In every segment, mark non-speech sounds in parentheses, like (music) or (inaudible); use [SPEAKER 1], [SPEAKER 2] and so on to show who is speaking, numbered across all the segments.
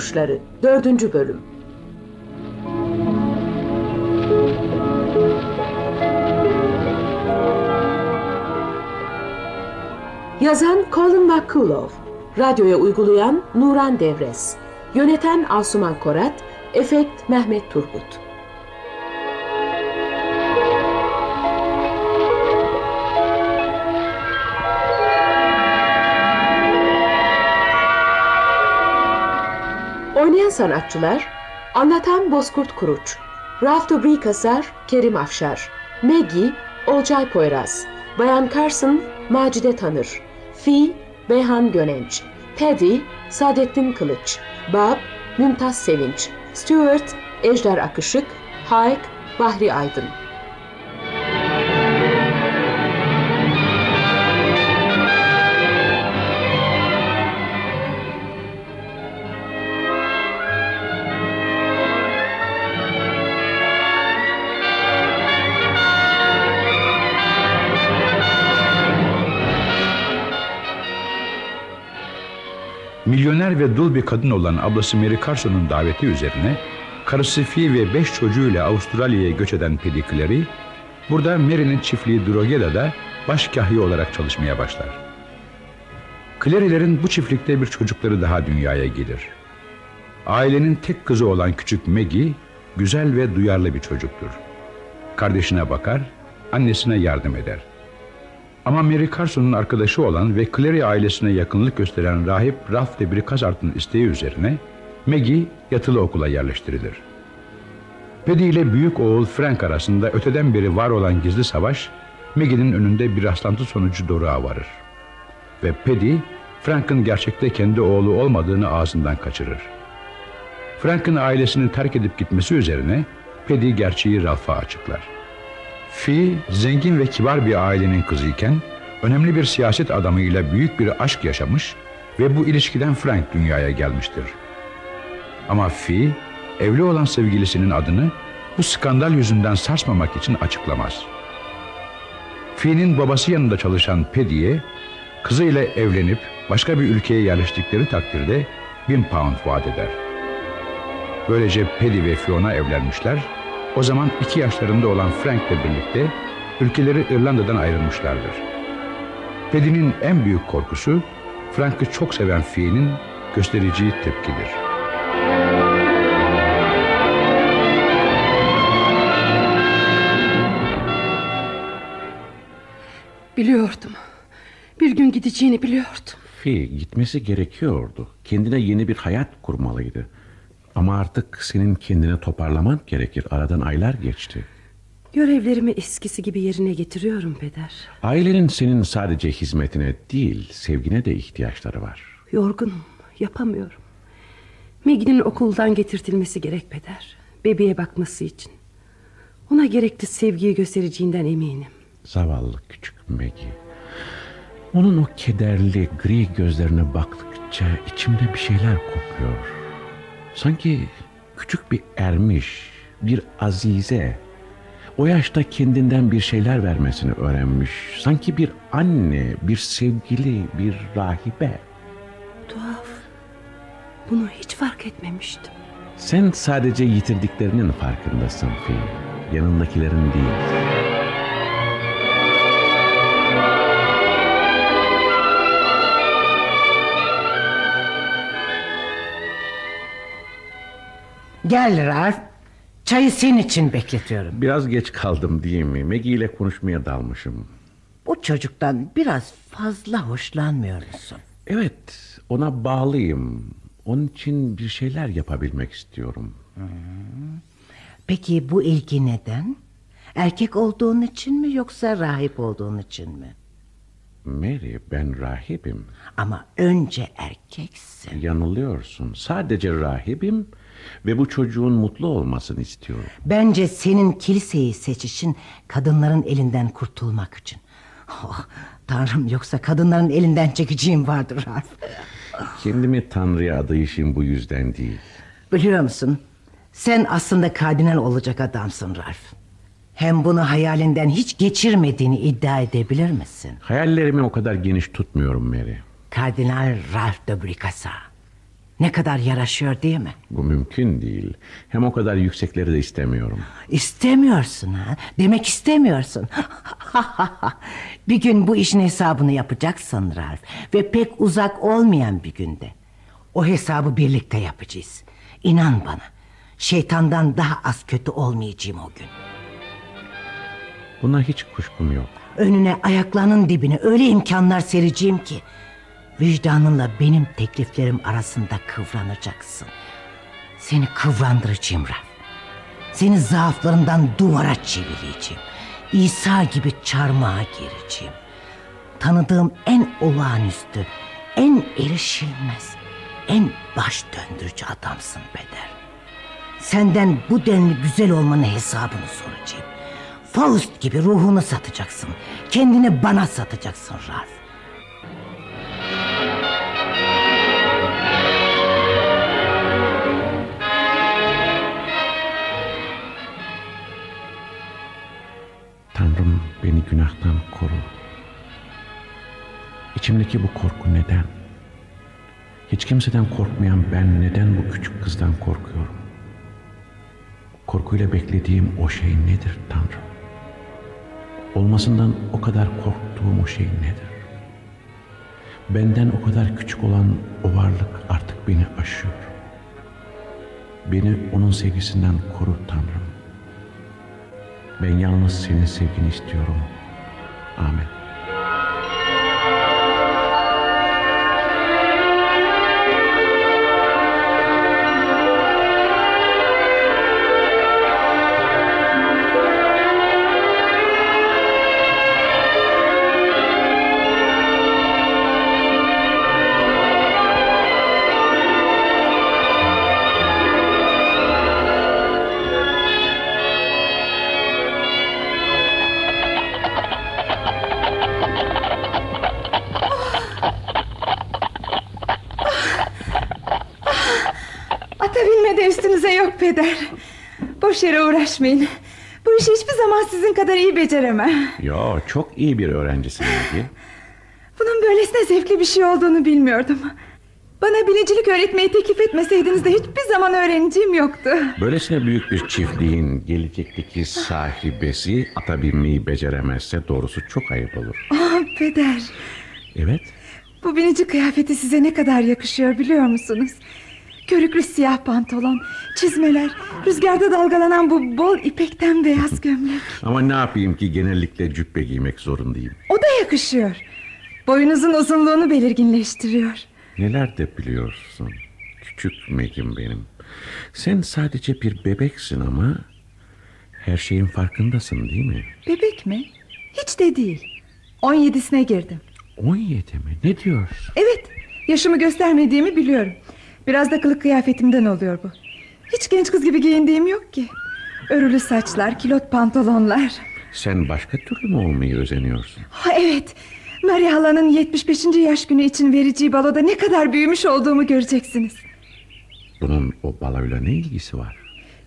[SPEAKER 1] Kuşları 4. Bölüm Yazan Colin McCullough Radyoya uygulayan Nuran Devres Yöneten Asuman Korat Efekt Mehmet Turgut sanatçılar Anlatan Bozkurt Kuruç Ralph Dobry Kasar Kerim Afşar Maggie Olcay Poyraz Bayan Carson Macide Tanır Fi Beyhan Gönenç Paddy Saadettin Kılıç Bob Mümtaz Sevinç Stuart Ejder Akışık Hayk Bahri Aydın
[SPEAKER 2] Milyoner ve dul bir kadın olan ablası Mary Carson'un daveti üzerine karısı Fee ve beş çocuğuyla Avustralya'ya göç eden Paddy burada Mary'nin çiftliği Drogeda'da başkahı olarak çalışmaya başlar. Clary'lerin bu çiftlikte bir çocukları daha dünyaya gelir. Ailenin tek kızı olan küçük Maggie, güzel ve duyarlı bir çocuktur. Kardeşine bakar, annesine yardım eder. Ama Mary Carson'un arkadaşı olan ve Clary ailesine yakınlık gösteren rahip Ralph de Bricazart'ın isteği üzerine Maggie yatılı okula yerleştirilir. Paddy ile büyük oğul Frank arasında öteden beri var olan gizli savaş Maggie'nin önünde bir rastlantı sonucu doruğa varır. Ve Paddy Frank'ın gerçekte kendi oğlu olmadığını ağzından kaçırır. Frank'ın ailesini terk edip gitmesi üzerine Paddy gerçeği Ralph'a açıklar. Fi zengin ve kibar bir ailenin kızıyken önemli bir siyaset adamıyla büyük bir aşk yaşamış ve bu ilişkiden Frank dünyaya gelmiştir. Ama Fi evli olan sevgilisinin adını bu skandal yüzünden sarsmamak için açıklamaz. Fi'nin babası yanında çalışan Paddy'ye kızıyla evlenip başka bir ülkeye yerleştikleri takdirde bin pound vaat eder. Böylece Paddy ve Fiona evlenmişler o zaman iki yaşlarında olan Frank'le birlikte ülkeleri İrlanda'dan ayrılmışlardır. Paddy'nin en büyük korkusu Frank'ı çok seven Fi'nin göstereceği tepkidir.
[SPEAKER 3] Biliyordum. Bir gün gideceğini biliyordum.
[SPEAKER 4] Fi gitmesi gerekiyordu. Kendine yeni bir hayat kurmalıydı. Ama artık senin kendini toparlaman gerekir. Aradan aylar geçti.
[SPEAKER 3] Görevlerimi eskisi gibi yerine getiriyorum peder.
[SPEAKER 4] Ailenin senin sadece hizmetine değil, sevgine de ihtiyaçları var.
[SPEAKER 3] Yorgunum, yapamıyorum. Maggie'nin okuldan getirtilmesi gerek peder. Bebeğe bakması için. Ona gerekli sevgiyi göstereceğinden eminim.
[SPEAKER 4] Zavallı küçük Maggie. Onun o kederli gri gözlerine baktıkça içimde bir şeyler kopuyor. Sanki küçük bir ermiş, bir azize. O yaşta kendinden bir şeyler vermesini öğrenmiş. Sanki bir anne, bir sevgili, bir rahibe.
[SPEAKER 3] Tuhaf. Bunu hiç fark etmemiştim.
[SPEAKER 4] Sen sadece yitirdiklerinin farkındasın Fi. Yanındakilerin değil.
[SPEAKER 5] Gel Ralph. Çayı senin için bekletiyorum.
[SPEAKER 4] Biraz geç kaldım değil mi? Maggie ile konuşmaya dalmışım.
[SPEAKER 5] Bu çocuktan biraz fazla hoşlanmıyor musun?
[SPEAKER 4] Evet, ona bağlıyım. Onun için bir şeyler yapabilmek istiyorum.
[SPEAKER 5] Peki bu ilgi neden? Erkek olduğun için mi yoksa rahip olduğun için mi?
[SPEAKER 4] Mary, ben rahibim.
[SPEAKER 5] Ama önce erkeksin.
[SPEAKER 4] Yanılıyorsun. Sadece rahibim ve bu çocuğun mutlu olmasını istiyorum.
[SPEAKER 5] Bence senin kiliseyi seçişin kadınların elinden kurtulmak için. Oh, tanrım yoksa kadınların elinden çekeceğim vardır Ralph.
[SPEAKER 4] Kendimi Tanrı'ya adayışım bu yüzden değil.
[SPEAKER 5] Biliyor musun? Sen aslında kardinal olacak adamsın Ralph. Hem bunu hayalinden hiç geçirmediğini iddia edebilir misin?
[SPEAKER 4] Hayallerimi o kadar geniş tutmuyorum Mary.
[SPEAKER 5] Kardinal Ralph de Bricassat. Ne kadar yaraşıyor değil mi?
[SPEAKER 4] Bu mümkün değil. Hem o kadar yüksekleri de istemiyorum.
[SPEAKER 5] İstemiyorsun ha? Demek istemiyorsun. (laughs) bir gün bu işin hesabını yapacaksın Ralph. Ve pek uzak olmayan bir günde. O hesabı birlikte yapacağız. İnan bana. Şeytandan daha az kötü olmayacağım o gün.
[SPEAKER 4] Buna hiç kuşkum yok.
[SPEAKER 5] Önüne ayaklarının dibine öyle imkanlar sereceğim ki... ...vicdanınla benim tekliflerim arasında kıvranacaksın. Seni kıvrandıracağım Ralph. Seni zaaflarından duvara çevireceğim. İsa gibi çarmıha gireceğim. Tanıdığım en olağanüstü, en erişilmez, en baş döndürücü adamsın Beder. Senden bu denli güzel olmanın hesabını soracağım. Faust gibi ruhunu satacaksın. Kendini bana satacaksın Ralph.
[SPEAKER 4] İçimdeki bu korku neden? Hiç kimseden korkmayan ben neden bu küçük kızdan korkuyorum? Korkuyla beklediğim o şey nedir Tanrım? Olmasından o kadar korktuğum o şey nedir? Benden o kadar küçük olan o varlık artık beni aşıyor. Beni onun sevgisinden koru Tanrım. Ben yalnız senin sevgini istiyorum.
[SPEAKER 6] Ata binmede üstünüze yok peder. Boş yere uğraşmayın. Bu işi hiçbir zaman sizin kadar iyi beceremem.
[SPEAKER 4] Yo çok iyi bir öğrencisin Bilgi.
[SPEAKER 6] Bunun böylesine zevkli bir şey olduğunu bilmiyordum. Bana binicilik öğretmeyi teklif etmeseydiniz de hiçbir zaman öğreneceğim yoktu.
[SPEAKER 4] Böylesine büyük bir çiftliğin gelecekteki sahibesi ata binmeyi beceremezse doğrusu çok ayıp olur.
[SPEAKER 6] Ah peder.
[SPEAKER 4] Evet.
[SPEAKER 6] Bu binici kıyafeti size ne kadar yakışıyor biliyor musunuz? Körüklü siyah pantolon, çizmeler, rüzgarda dalgalanan bu bol ipekten beyaz gömlek.
[SPEAKER 4] Ama ne yapayım ki genellikle cübbe giymek zorundayım.
[SPEAKER 6] O da yakışıyor. Boyunuzun uzunluğunu belirginleştiriyor.
[SPEAKER 4] Neler de biliyorsun. Küçük Meg'im benim. Sen sadece bir bebeksin ama... ...her şeyin farkındasın değil mi?
[SPEAKER 6] Bebek mi? Hiç de değil. 17'sine girdim.
[SPEAKER 4] 17 mi? Ne diyorsun?
[SPEAKER 6] Evet, yaşımı göstermediğimi biliyorum. Biraz da kılık kıyafetimden oluyor bu. Hiç genç kız gibi giyindiğim yok ki. Örülü saçlar, kilot pantolonlar.
[SPEAKER 4] Sen başka türlü mü olmayı özeniyorsun?
[SPEAKER 6] Ha, evet, Maria Hala'nın 75. yaş günü için vereceği baloda ne kadar büyümüş olduğumu göreceksiniz.
[SPEAKER 4] Bunun o baloyla ne ilgisi var?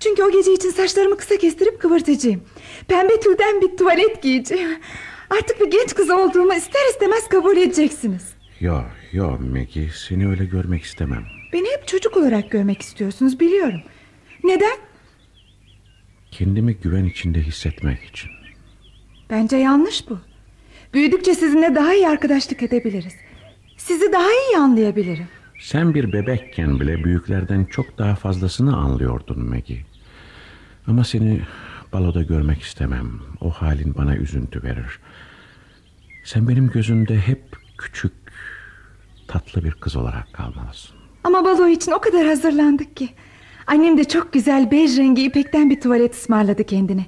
[SPEAKER 6] Çünkü o gece için saçlarımı kısa kestirip kıvırtacağım. Pembe tülden bir tuvalet giyeceğim. Artık bir genç kız olduğumu ister istemez kabul edeceksiniz.
[SPEAKER 4] Yo yo Maggie seni öyle görmek istemem.
[SPEAKER 6] Beni hep çocuk olarak görmek istiyorsunuz biliyorum. Neden?
[SPEAKER 4] Kendimi güven içinde hissetmek için.
[SPEAKER 6] Bence yanlış bu. Büyüdükçe sizinle daha iyi arkadaşlık edebiliriz. Sizi daha iyi anlayabilirim.
[SPEAKER 4] Sen bir bebekken bile büyüklerden çok daha fazlasını anlıyordun Maggie. Ama seni baloda görmek istemem. O halin bana üzüntü verir. Sen benim gözümde hep küçük, tatlı bir kız olarak kalmalısın.
[SPEAKER 6] Ama balo için o kadar hazırlandık ki. Annem de çok güzel bej rengi ipekten bir tuvalet ısmarladı kendine.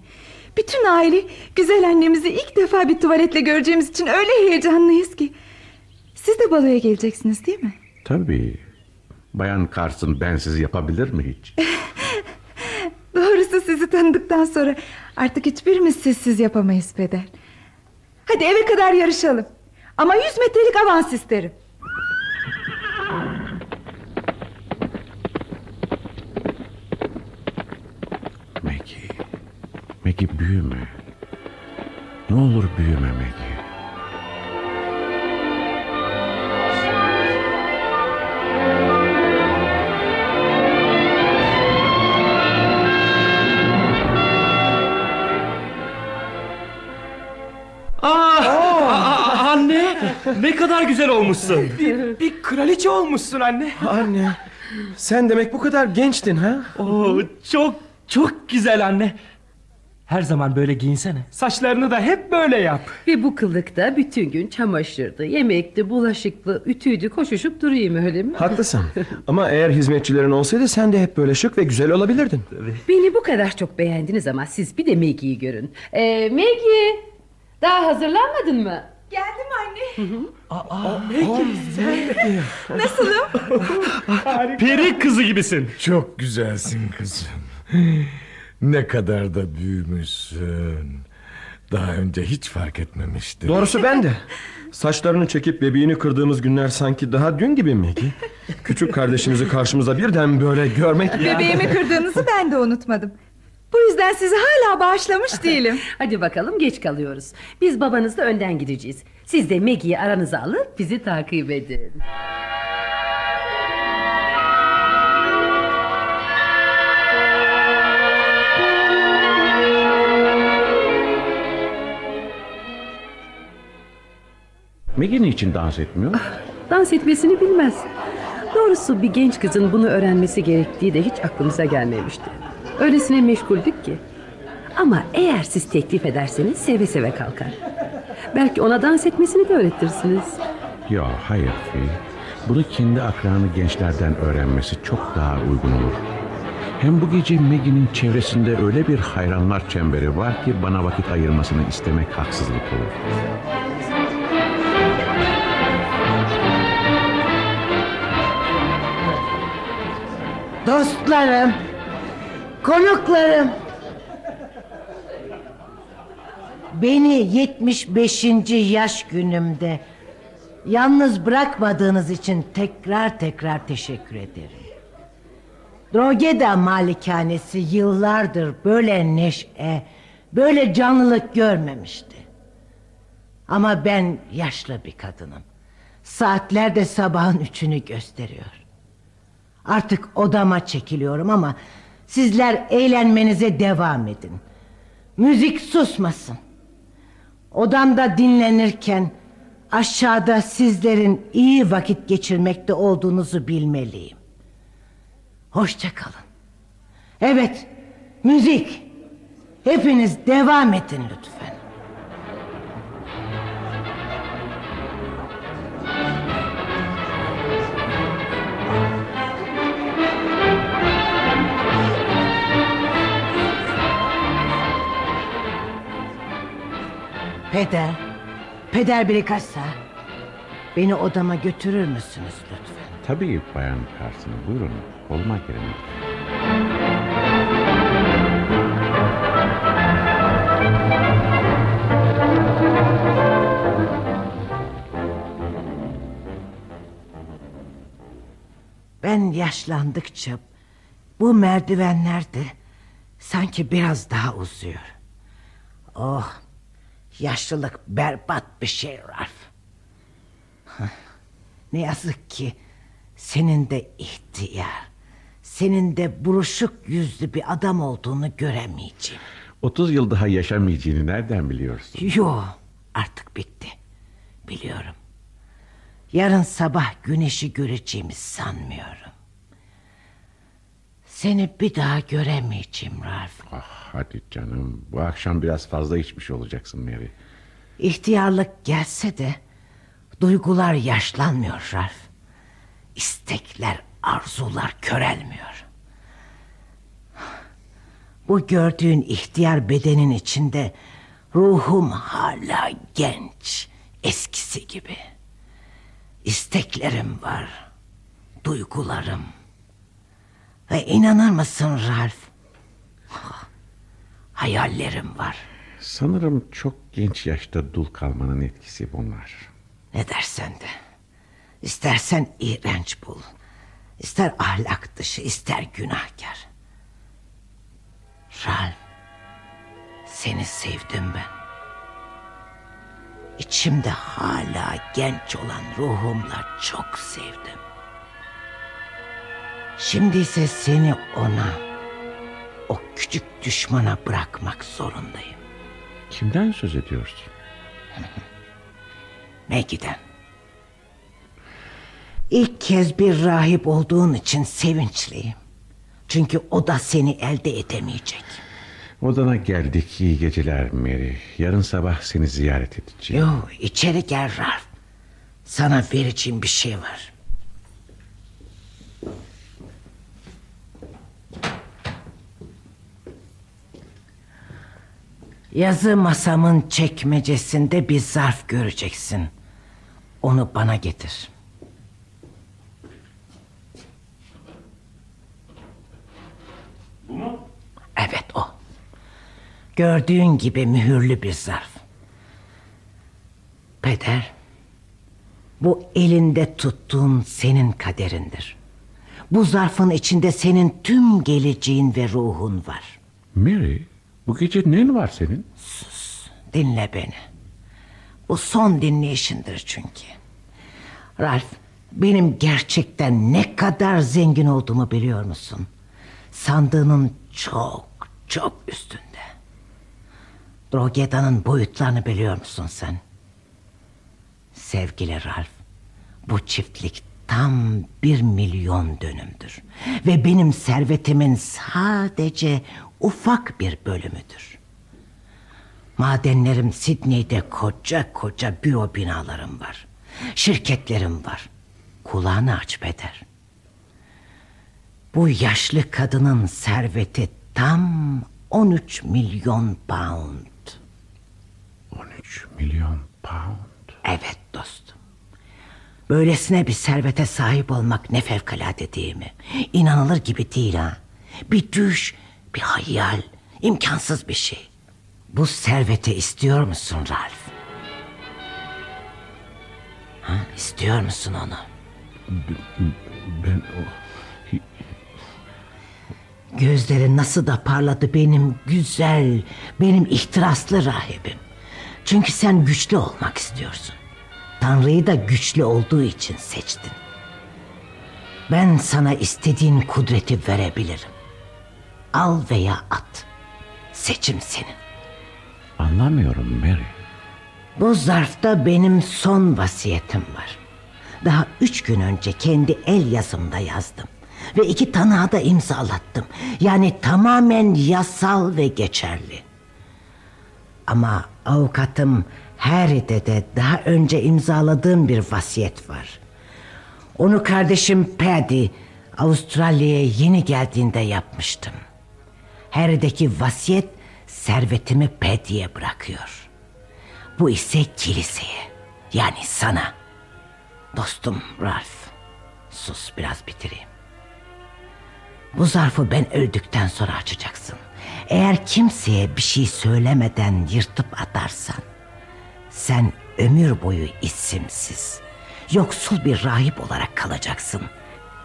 [SPEAKER 6] Bütün aile güzel annemizi ilk defa bir tuvaletle göreceğimiz için öyle heyecanlıyız ki. Siz de baloya geleceksiniz değil mi?
[SPEAKER 4] Tabii. Bayan Carson bensiz yapabilir mi hiç? (laughs)
[SPEAKER 6] Doğrusu sizi tanıdıktan sonra artık hiçbirimiz sizsiz yapamayız peder. Hadi eve kadar yarışalım. Ama yüz metrelik avans isterim.
[SPEAKER 4] Peki büyüme. Ne olur büyüme Maggie. Ah! Oh!
[SPEAKER 7] Ah, ah, ne kadar güzel olmuşsun. Bir, bir kraliçe olmuşsun anne.
[SPEAKER 8] Anne, sen demek bu kadar gençtin ha?
[SPEAKER 7] Oo, çok çok güzel anne. Her zaman böyle giyinsene. Saçlarını da hep böyle yap.
[SPEAKER 3] Ve bu kılıkta bütün gün çamaşırdı, yemekti, bulaşıktı, ütüydü, koşuşup durayım öyle mi?
[SPEAKER 8] Haklısın. (laughs) Ama eğer hizmetçilerin olsaydı sen de hep böyle şık ve güzel olabilirdin.
[SPEAKER 3] Beni bu kadar çok beğendiniz ama siz bir de Maggie'yi görün. Ee, Maggie, daha hazırlanmadın mı?
[SPEAKER 6] Geldim anne.
[SPEAKER 7] Peri kızı gibisin.
[SPEAKER 9] Çok güzelsin kızım. Ne kadar da büyümüşsün. Daha önce hiç fark etmemiştim.
[SPEAKER 8] Doğrusu ben de. Saçlarını çekip bebeğini kırdığımız günler sanki daha dün gibi Maggie. Küçük kardeşimizi karşımıza birden böyle görmek...
[SPEAKER 6] Bebeğimi kırdığınızı ben de unutmadım. Bu yüzden sizi hala bağışlamış değilim. (laughs)
[SPEAKER 3] Hadi bakalım geç kalıyoruz. Biz babanızla önden gideceğiz. Siz de Maggie'yi aranıza alıp bizi takip edin.
[SPEAKER 4] Maggie niçin dans etmiyor?
[SPEAKER 3] Dans etmesini bilmez. Doğrusu bir genç kızın bunu öğrenmesi gerektiği de hiç aklımıza gelmemişti. Öylesine meşguldük ki. Ama eğer siz teklif ederseniz seve seve kalkar. Belki ona dans etmesini de öğretirsiniz.
[SPEAKER 4] Ya hayır Fi. Bunu kendi akranı gençlerden öğrenmesi çok daha uygun olur. Hem bu gece Maggie'nin çevresinde öyle bir hayranlar çemberi var ki bana vakit ayırmasını istemek haksızlık olur.
[SPEAKER 5] Dostlarım, konuklarım. Beni 75. yaş günümde yalnız bırakmadığınız için tekrar tekrar teşekkür ederim. Drogeda malikanesi yıllardır böyle neşe, böyle canlılık görmemişti. Ama ben yaşlı bir kadınım. Saatler sabahın üçünü gösteriyor. Artık odama çekiliyorum ama sizler eğlenmenize devam edin. Müzik susmasın. Odamda dinlenirken aşağıda sizlerin iyi vakit geçirmekte olduğunuzu bilmeliyim. Hoşça kalın. Evet, müzik. Hepiniz devam edin lütfen. Peder, Peder Brikassa. Beni odama götürür müsünüz lütfen?
[SPEAKER 4] Tabii Bayan Carson buyurun. Olma girin.
[SPEAKER 5] Ben yaşlandıkça bu merdivenler de sanki biraz daha uzuyor. Oh, yaşlılık berbat bir şey Ralph. Ne yazık ki senin de ihtiyar, senin de buruşuk yüzlü bir adam olduğunu göremeyeceğim.
[SPEAKER 4] 30 yıl daha yaşamayacağını nereden biliyorsun?
[SPEAKER 5] Yo, artık bitti. Biliyorum. Yarın sabah güneşi göreceğimi sanmıyorum. Seni bir daha göremeyeceğim Ralph.
[SPEAKER 4] Ah hadi canım. Bu akşam biraz fazla içmiş olacaksın Mary.
[SPEAKER 5] İhtiyarlık gelse de duygular yaşlanmıyor Ralph. İstekler, arzular körelmiyor. Bu gördüğün ihtiyar bedenin içinde ruhum hala genç, eskisi gibi. İsteklerim var, duygularım. Ve inanır mısın Ralph? Hayallerim var.
[SPEAKER 4] Sanırım çok genç yaşta dul kalmanın etkisi bunlar.
[SPEAKER 5] Ne dersen de. İstersen iğrenç bul. İster ahlak dışı, ister günahkar. Ralph, seni sevdim ben. İçimde hala genç olan ruhumla çok sevdim. Şimdi ise seni ona, o küçük düşmana bırakmak zorundayım.
[SPEAKER 4] Kimden söz ediyorsun? (laughs)
[SPEAKER 5] Maggie'den. İlk kez bir rahip olduğun için sevinçliyim. Çünkü o da seni elde edemeyecek.
[SPEAKER 4] Odana geldik iyi geceler Mary. Yarın sabah seni ziyaret edeceğim.
[SPEAKER 5] Yo içeri gel Ralph. Sana vereceğim bir şey var. Yazı masamın çekmecesinde bir zarf göreceksin. Onu bana getir. Evet o. Gördüğün gibi mühürlü bir zarf. Peder, bu elinde tuttuğun senin kaderindir. Bu zarfın içinde senin tüm geleceğin ve ruhun var.
[SPEAKER 4] Mary bu gece ne var senin?
[SPEAKER 5] Dinle beni. Bu son dinleyişindir çünkü. Ralph, benim gerçekten ne kadar zengin olduğumu biliyor musun? Sandığının çok çok üstünde. Drogeda'nın boyutlarını biliyor musun sen? Sevgili Ralph, bu çiftlik tam bir milyon dönümdür. Ve benim servetimin sadece ufak bir bölümüdür. Madenlerim Sidney'de koca koca büro binalarım var. Şirketlerim var. Kulağını aç Peder. Bu yaşlı kadının serveti tam 13 milyon pound.
[SPEAKER 4] 13 milyon pound.
[SPEAKER 5] Evet dostum. Böylesine bir servete sahip olmak ne fevkalade değil mi? İnanılır gibi değil ha. Bir düş, bir hayal, imkansız bir şey. Bu serveti istiyor musun Ralph? Ha, istiyor musun onu?
[SPEAKER 4] Ben o...
[SPEAKER 5] Gözleri nasıl da parladı benim güzel, benim ihtiraslı rahibim. Çünkü sen güçlü olmak istiyorsun. Tanrı'yı da güçlü olduğu için seçtin. Ben sana istediğin kudreti verebilirim. Al veya at. Seçim senin.
[SPEAKER 4] Anlamıyorum Mary.
[SPEAKER 5] Bu zarfta benim son vasiyetim var. Daha üç gün önce kendi el yazımda yazdım. Ve iki tanığa da imzalattım. Yani tamamen yasal ve geçerli. Ama avukatım Harry'de de daha önce imzaladığım bir vasiyet var. Onu kardeşim Paddy Avustralya'ya yeni geldiğinde yapmıştım. Harry'deki vasiyet servetimi Paddy'ye bırakıyor. Bu ise kiliseye yani sana. Dostum Ralph sus biraz bitireyim. Bu zarfı ben öldükten sonra açacaksın. Eğer kimseye bir şey söylemeden yırtıp atarsan... ...sen ömür boyu isimsiz, yoksul bir rahip olarak kalacaksın.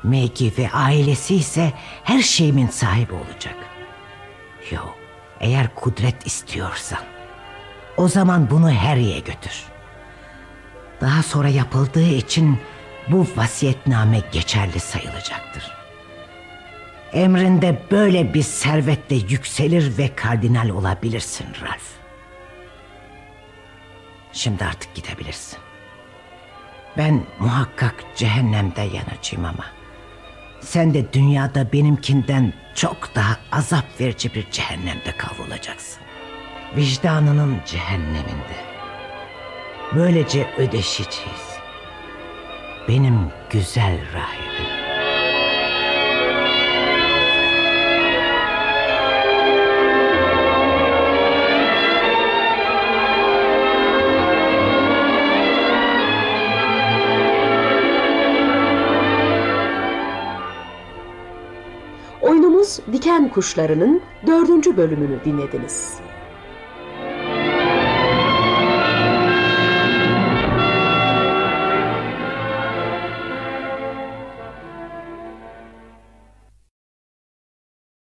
[SPEAKER 5] Maggie ve ailesi ise her şeyimin sahibi olacak. Yok, eğer kudret istiyorsan... ...o zaman bunu Harry'e götür. Daha sonra yapıldığı için bu vasiyetname geçerli sayılacaktır. Emrinde böyle bir servetle yükselir ve kardinal olabilirsin Ralph. Şimdi artık gidebilirsin. Ben muhakkak cehennemde yanacağım ama... ...sen de dünyada benimkinden çok daha azap verici bir cehennemde kavrulacaksın. Vicdanının cehenneminde. Böylece ödeşeceğiz. Benim güzel rahibim.
[SPEAKER 1] Diken Kuşları'nın dördüncü bölümünü dinlediniz.